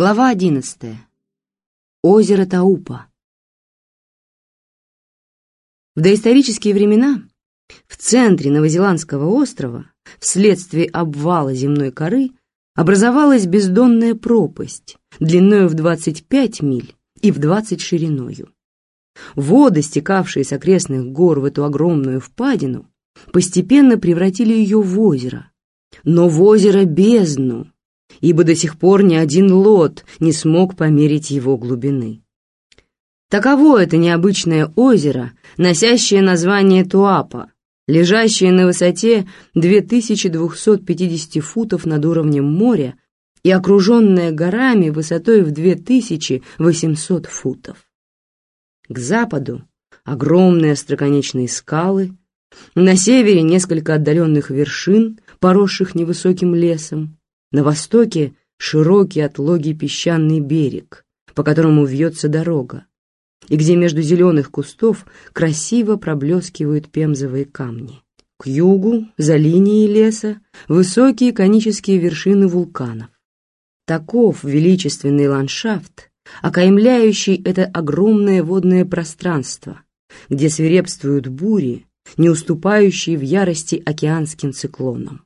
Глава одиннадцатая. Озеро Таупа. В доисторические времена в центре Новозеландского острова вследствие обвала земной коры образовалась бездонная пропасть длиною в 25 миль и в 20 шириною. Воды, стекавшие с окрестных гор в эту огромную впадину, постепенно превратили ее в озеро, но в озеро бездну, ибо до сих пор ни один лот не смог померить его глубины. Таково это необычное озеро, носящее название Туапа, лежащее на высоте 2250 футов над уровнем моря и окруженное горами высотой в 2800 футов. К западу огромные остроконечные скалы, на севере несколько отдаленных вершин, поросших невысоким лесом, на востоке широкий отлогий песчаный берег, по которому вьется дорога, и где между зеленых кустов красиво проблескивают пемзовые камни. К югу, за линией леса, высокие конические вершины вулканов. Таков величественный ландшафт, окаймляющий это огромное водное пространство, где свирепствуют бури, не уступающие в ярости океанским циклонам.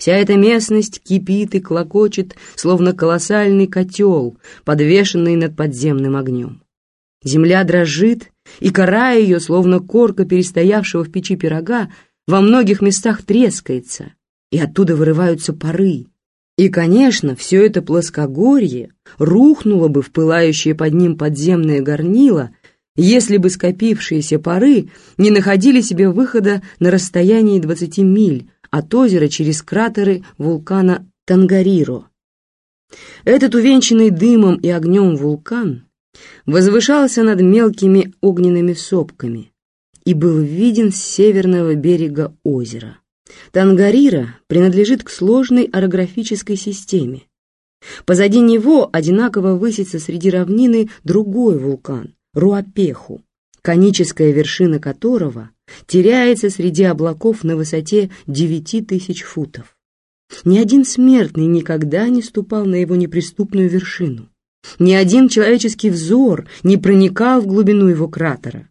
Вся эта местность кипит и клокочет, словно колоссальный котел, подвешенный над подземным огнем. Земля дрожит, и кора ее, словно корка перестоявшего в печи пирога, во многих местах трескается, и оттуда вырываются пары. И, конечно, все это плоскогорье рухнуло бы в пылающее под ним подземное горнило, если бы скопившиеся пары не находили себе выхода на расстоянии 20 миль, от озера через кратеры вулкана Тангариро. Этот увенчанный дымом и огнем вулкан возвышался над мелкими огненными сопками и был виден с северного берега озера. Тангарира принадлежит к сложной орографической системе. Позади него одинаково высится среди равнины другой вулкан – Руапеху, коническая вершина которого теряется среди облаков на высоте девяти тысяч футов. Ни один смертный никогда не ступал на его неприступную вершину. Ни один человеческий взор не проникал в глубину его кратера.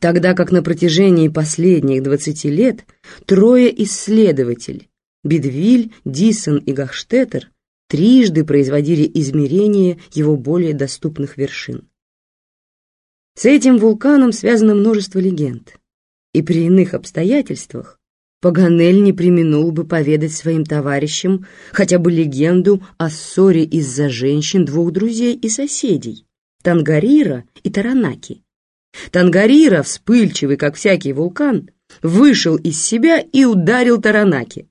Тогда как на протяжении последних двадцати лет трое исследователей Бедвиль, Дисон и Гахштеттер трижды производили измерения его более доступных вершин. С этим вулканом связано множество легенд и при иных обстоятельствах Паганель не применул бы поведать своим товарищам хотя бы легенду о ссоре из-за женщин двух друзей и соседей — Тангарира и Таранаки. Тангарира, вспыльчивый, как всякий вулкан, вышел из себя и ударил Таранаки.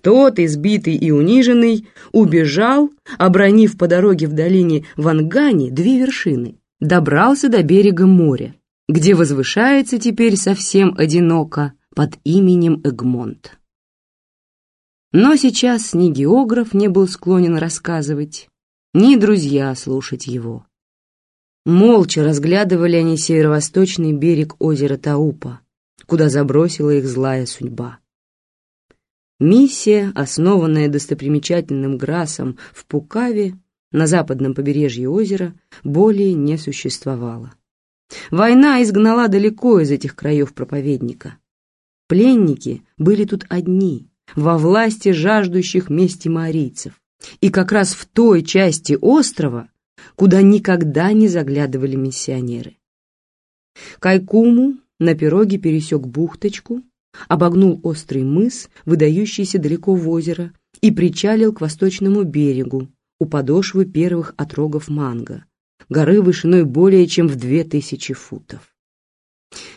Тот, избитый и униженный, убежал, обронив по дороге в долине Вангани две вершины, добрался до берега моря где возвышается теперь совсем одиноко под именем Эгмонт. Но сейчас ни географ не был склонен рассказывать, ни друзья слушать его. Молча разглядывали они северо-восточный берег озера Таупа, куда забросила их злая судьба. Миссия, основанная достопримечательным Грасом в Пукаве на западном побережье озера, более не существовала. Война изгнала далеко из этих краев проповедника. Пленники были тут одни, во власти жаждущих мести маорийцев, и как раз в той части острова, куда никогда не заглядывали миссионеры. Кайкуму на пироге пересек бухточку, обогнул острый мыс, выдающийся далеко в озеро, и причалил к восточному берегу у подошвы первых отрогов манго, горы вышиной более чем в две тысячи футов.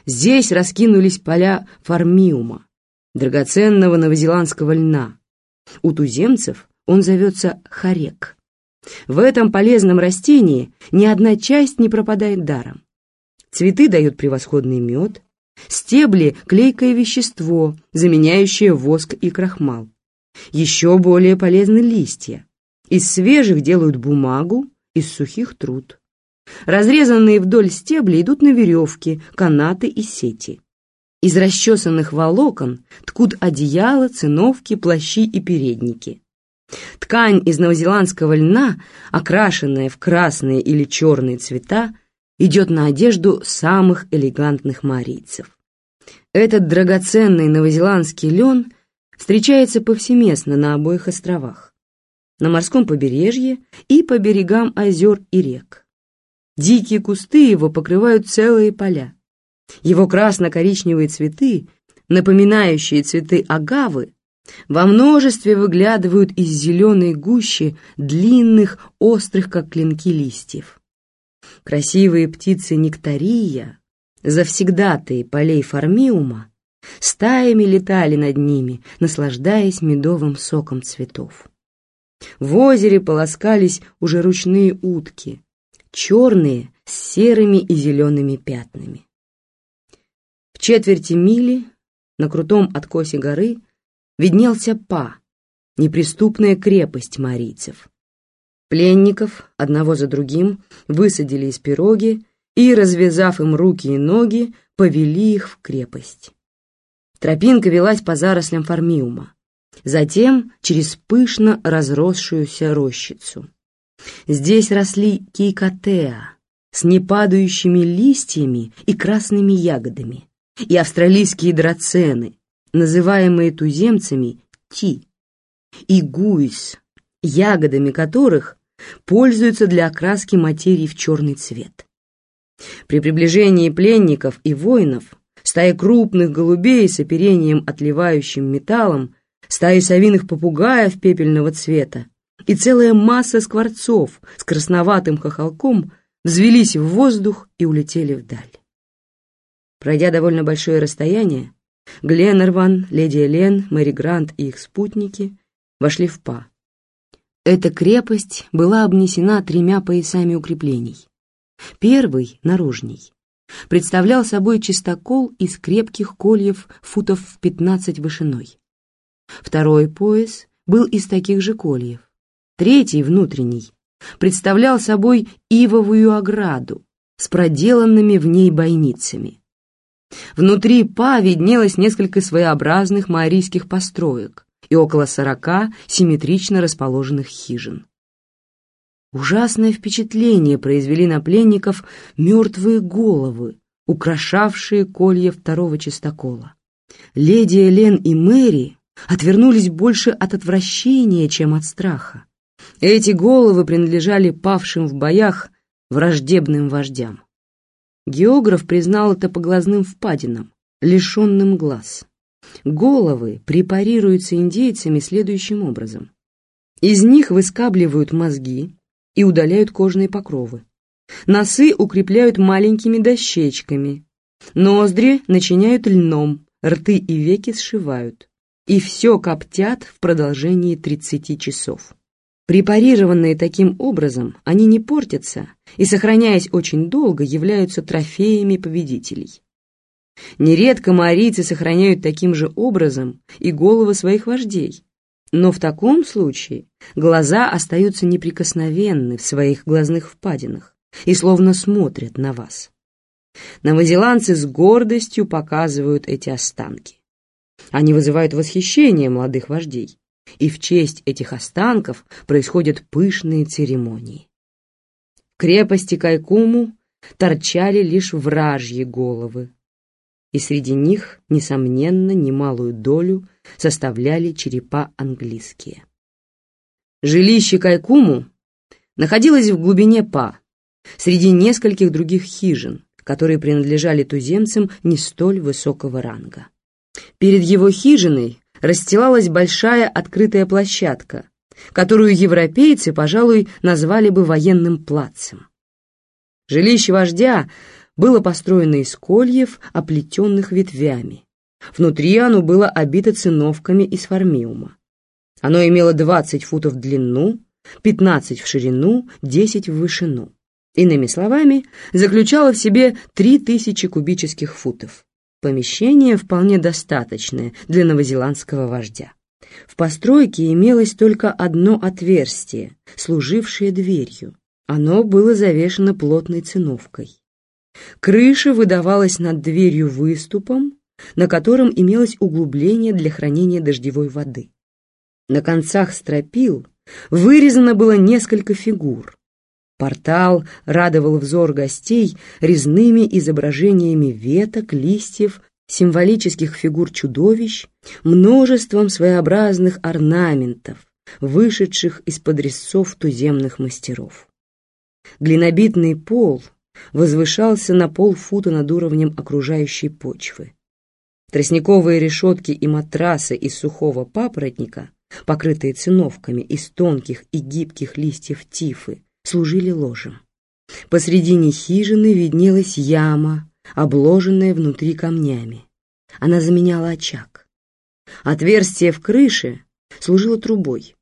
Здесь раскинулись поля фармиума, драгоценного новозеландского льна. У туземцев он зовется харек. В этом полезном растении ни одна часть не пропадает даром. Цветы дают превосходный мед, стебли – клейкое вещество, заменяющее воск и крахмал. Еще более полезны листья. Из свежих делают бумагу, из сухих труд. Разрезанные вдоль стебли идут на веревки, канаты и сети. Из расчесанных волокон ткут одеяла, циновки, плащи и передники. Ткань из новозеландского льна, окрашенная в красные или черные цвета, идет на одежду самых элегантных марийцев. Этот драгоценный новозеландский лен встречается повсеместно на обоих островах, на морском побережье и по берегам озер и рек. Дикие кусты его покрывают целые поля. Его красно-коричневые цветы, напоминающие цветы агавы, во множестве выглядывают из зеленой гущи длинных, острых, как клинки листьев. Красивые птицы нектария, завсегдатые полей формиума, стаями летали над ними, наслаждаясь медовым соком цветов. В озере полоскались уже ручные утки, черные с серыми и зелеными пятнами. В четверти мили на крутом откосе горы виднелся Па, неприступная крепость марийцев. Пленников одного за другим высадили из пироги и, развязав им руки и ноги, повели их в крепость. Тропинка велась по зарослям формиума, затем через пышно разросшуюся рощицу. Здесь росли кейкотеа с непадающими листьями и красными ягодами, и австралийские драцены, называемые туземцами ти, и гуис, ягодами которых пользуются для окраски материи в черный цвет. При приближении пленников и воинов стаи крупных голубей с оперением отливающим металлом, стаи совиных попугаев пепельного цвета и целая масса скворцов с красноватым хохолком взвелись в воздух и улетели вдаль. Пройдя довольно большое расстояние, Гленнерван, леди Элен, Мэри Грант и их спутники вошли в Па. Эта крепость была обнесена тремя поясами укреплений. Первый, наружней, представлял собой чистокол из крепких кольев футов в 15 вышиной. Второй пояс был из таких же кольев. Третий, внутренний, представлял собой ивовую ограду с проделанными в ней бойницами. Внутри Па виднелось несколько своеобразных маорийских построек и около сорока симметрично расположенных хижин. Ужасное впечатление произвели на пленников мертвые головы, украшавшие колья второго чистокола. Леди Элен и Мэри отвернулись больше от отвращения, чем от страха. Эти головы принадлежали павшим в боях враждебным вождям. Географ признал это по глазным впадинам, лишенным глаз. Головы препарируются индейцами следующим образом. Из них выскабливают мозги и удаляют кожные покровы. Носы укрепляют маленькими дощечками. Ноздри начиняют льном, рты и веки сшивают. И все коптят в продолжении 30 часов. Препарированные таким образом, они не портятся и, сохраняясь очень долго, являются трофеями победителей. Нередко маорийцы сохраняют таким же образом и головы своих вождей, но в таком случае глаза остаются неприкосновенны в своих глазных впадинах и словно смотрят на вас. Новозеландцы с гордостью показывают эти останки. Они вызывают восхищение молодых вождей и в честь этих останков происходят пышные церемонии. В крепости Кайкуму торчали лишь вражьи головы, и среди них, несомненно, немалую долю составляли черепа английские. Жилище Кайкуму находилось в глубине Па, среди нескольких других хижин, которые принадлежали туземцам не столь высокого ранга. Перед его хижиной расстилалась большая открытая площадка, которую европейцы, пожалуй, назвали бы военным плацем. Жилище вождя было построено из кольев, оплетенных ветвями. Внутри оно было обито циновками из формиума. Оно имело 20 футов в длину, 15 в ширину, 10 в вышину. Иными словами, заключало в себе 3000 кубических футов. Помещение вполне достаточное для новозеландского вождя. В постройке имелось только одно отверстие, служившее дверью. Оно было завешено плотной циновкой. Крыша выдавалась над дверью выступом, на котором имелось углубление для хранения дождевой воды. На концах стропил вырезано было несколько фигур. Портал радовал взор гостей резными изображениями веток, листьев, символических фигур чудовищ, множеством своеобразных орнаментов, вышедших из-под резцов туземных мастеров. Глинобитный пол возвышался на полфута над уровнем окружающей почвы. Тростниковые решетки и матрасы из сухого папоротника, покрытые циновками из тонких и гибких листьев тифы, служили ложем. Посредине хижины виднелась яма, обложенная внутри камнями. Она заменяла очаг. Отверстие в крыше служило трубой.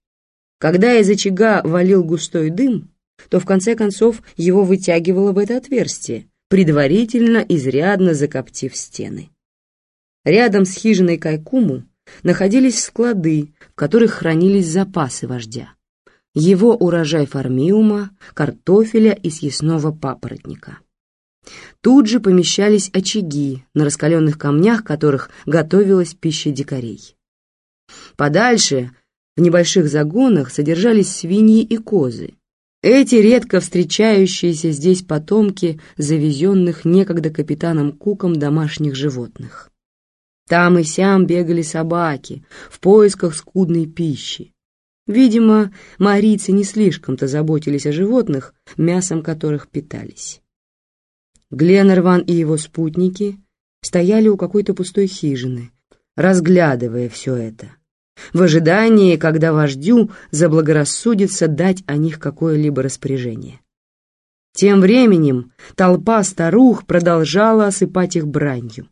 Когда из очага валил густой дым, то в конце концов его вытягивало в это отверстие, предварительно изрядно закоптив стены. Рядом с хижиной Кайкуму находились склады, в которых хранились запасы вождя. Его урожай фармиума, картофеля и съестного папоротника. Тут же помещались очаги, на раскаленных камнях которых готовилась пища дикарей. Подальше, в небольших загонах, содержались свиньи и козы. Эти редко встречающиеся здесь потомки завезенных некогда капитаном Куком домашних животных. Там и сям бегали собаки в поисках скудной пищи. Видимо, марийцы не слишком-то заботились о животных, мясом которых питались. Гленнерван и его спутники стояли у какой-то пустой хижины, разглядывая все это, в ожидании, когда вождю заблагорассудится дать о них какое-либо распоряжение. Тем временем толпа старух продолжала осыпать их бранью.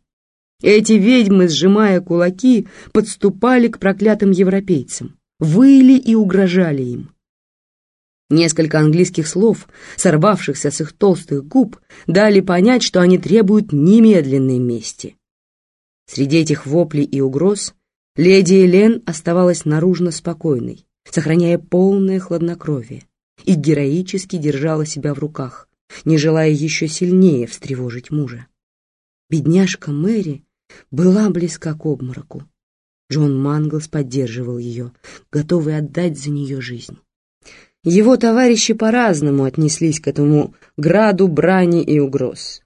Эти ведьмы, сжимая кулаки, подступали к проклятым европейцам, выли и угрожали им. Несколько английских слов, сорвавшихся с их толстых губ, дали понять, что они требуют немедленной мести. Среди этих воплей и угроз леди Элен оставалась наружно спокойной, сохраняя полное хладнокровие, и героически держала себя в руках, не желая еще сильнее встревожить мужа. Бедняжка Мэри была близка к обмороку. Джон Манглс поддерживал ее, готовый отдать за нее жизнь. Его товарищи по-разному отнеслись к этому граду брани и угроз.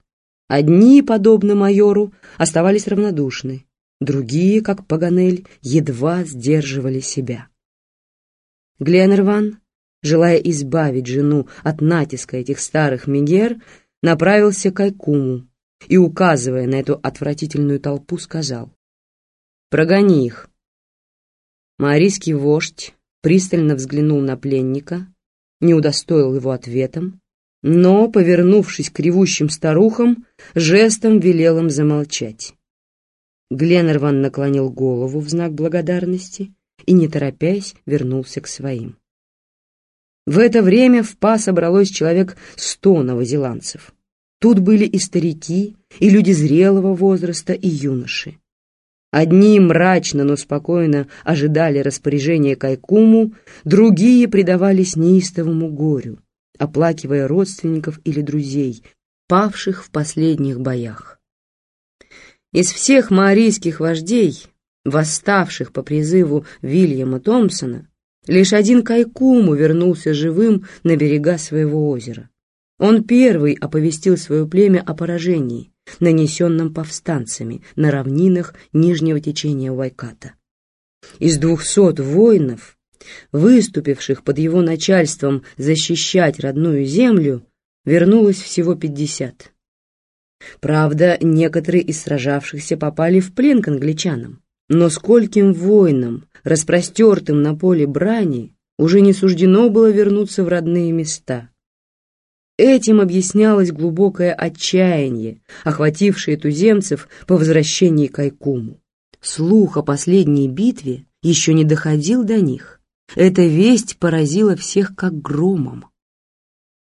Одни, подобно майору, оставались равнодушны, другие, как Паганель, едва сдерживали себя. Гленнерван, желая избавить жену от натиска этих старых мегер, направился к Айкуму и, указывая на эту отвратительную толпу, сказал «Прогони их». Маорийский вождь пристально взглянул на пленника, не удостоил его ответом, но, повернувшись к ревущим старухам, жестом велел им замолчать. Гленнерван наклонил голову в знак благодарности и, не торопясь, вернулся к своим. В это время в па собралось человек сто новозеландцев. Тут были и старики, и люди зрелого возраста, и юноши. Одни мрачно, но спокойно ожидали распоряжения Кайкуму, другие предавались неистовому горю, оплакивая родственников или друзей, павших в последних боях. Из всех маорийских вождей, восставших по призыву Вильяма Томпсона, лишь один Кайкуму вернулся живым на берега своего озера. Он первый оповестил свое племя о поражении, нанесенном повстанцами на равнинах нижнего течения Вайката. Из двухсот воинов, выступивших под его начальством защищать родную землю, вернулось всего пятьдесят. Правда, некоторые из сражавшихся попали в плен к англичанам, но скольким воинам, распростертым на поле брани, уже не суждено было вернуться в родные места – Этим объяснялось глубокое отчаяние, охватившее туземцев по возвращении к Айкуму. Слух о последней битве еще не доходил до них. Эта весть поразила всех как громом.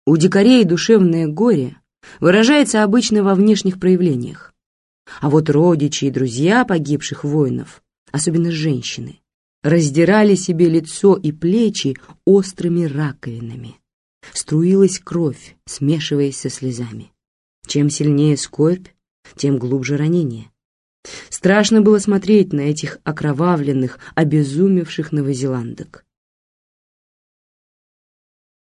У дикарей душевное горе выражается обычно во внешних проявлениях. А вот родичи и друзья погибших воинов, особенно женщины, раздирали себе лицо и плечи острыми раковинами струилась кровь, смешиваясь со слезами. Чем сильнее скорбь, тем глубже ранение. Страшно было смотреть на этих окровавленных, обезумевших новозеландок.